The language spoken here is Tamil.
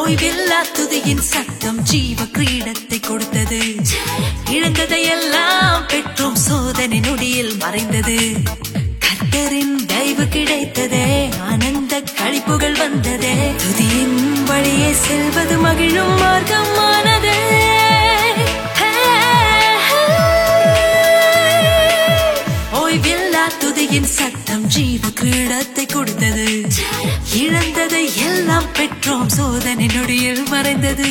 ஓய்வில்லா துதியின் சத்தம் ஜீவ கிரீடத்தை கொடுத்தது. இழந்ததையெல்லாம் பெற்றோம் சோதனை நொடியில் மறைந்தது. கத்தரின் தயவு கிடைத்ததே ஆனந்த கழிப்புகள் வந்ததே. துதியின் வழியே செல்வது மகிழும் மார்க்கம். ஓய்வில்லா துதியின் சத்தம் ஜீவ கிரீடத்தை கொடுத்தது. இழந்ததை எல்லாம் பெற்றோம் சோதனை நொடியில் மறைந்தது.